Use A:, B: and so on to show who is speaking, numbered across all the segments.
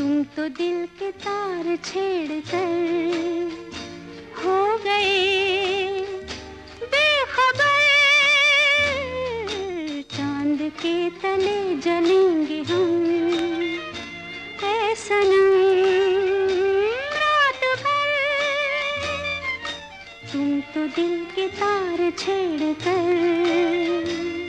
A: दिल के तार छेड़ कर हो गए। बेखबर चाँद के तले जलेंगे हम। ऐसा रात भर तुम तो दिल के तार छेड़ कर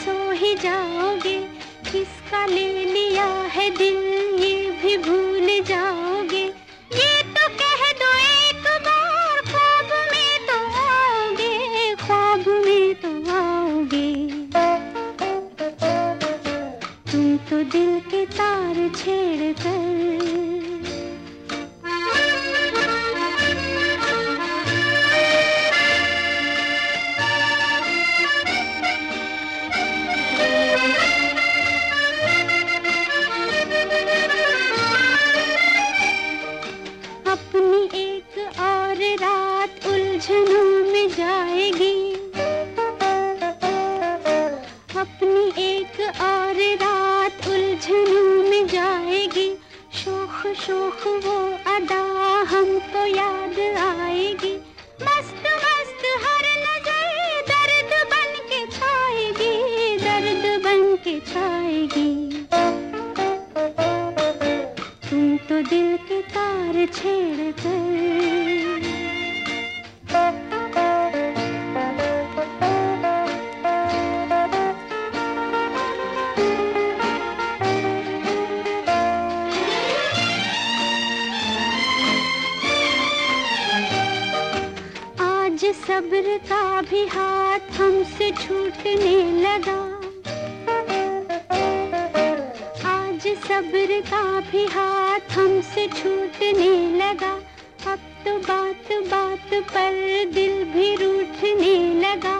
A: सो ही जाओगे, किसका ले लिया है दिल, ये भी भूल जाओगे। ये तो कह दो एक बार, ख्वाब में तो आओगे, ख्वाब में तो आओगे। तुम तो दिल के तार छेड़ कर अपनी एक और रात उलझनों में जाएगी। शोख शोख वो अदा हमको याद आएगी। मस्त मस्त हर नज़र दर्द बन के छाएगी, दर्द बन के छाएगी। तुम तो दिल के तार छेड़ कर सब्र का भी हाथ हमसे छूटने लगा। आज सब्र का भी हाथ हमसे छूटने लगा। अब तो बात बात पर दिल भी रूठने लगा।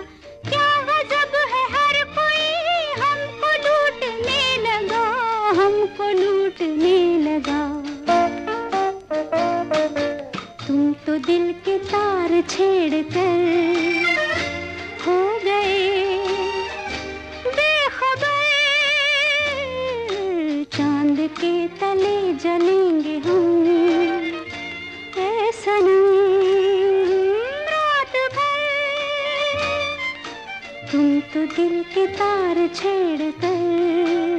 A: तुम तो दिल के तार छेड़ कर